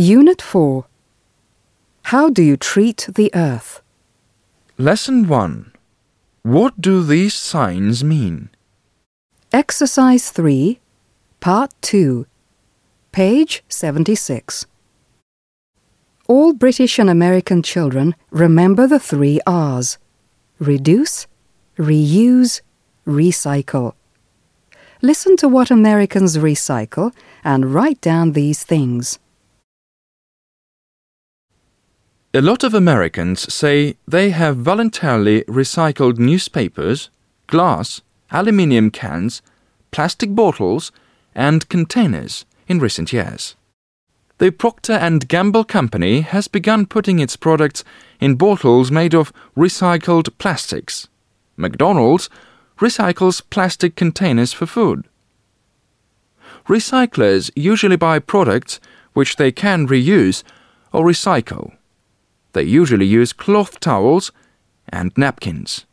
Unit 4 How do you treat the earth? Lesson 1. What do these signs mean? Exercise 3, Part 2, page 76. All British and American children remember the three R's reduce, reuse, recycle. Listen to what Americans recycle and write down these things. A lot of Americans say they have voluntarily recycled newspapers, glass, aluminium cans, plastic bottles, and containers in recent years. The Procter and Gamble company has begun putting its products in bottles made of recycled plastics. McDonald's recycles plastic containers for food. Recyclers usually buy products which they can reuse or recycle. They usually use cloth towels and napkins.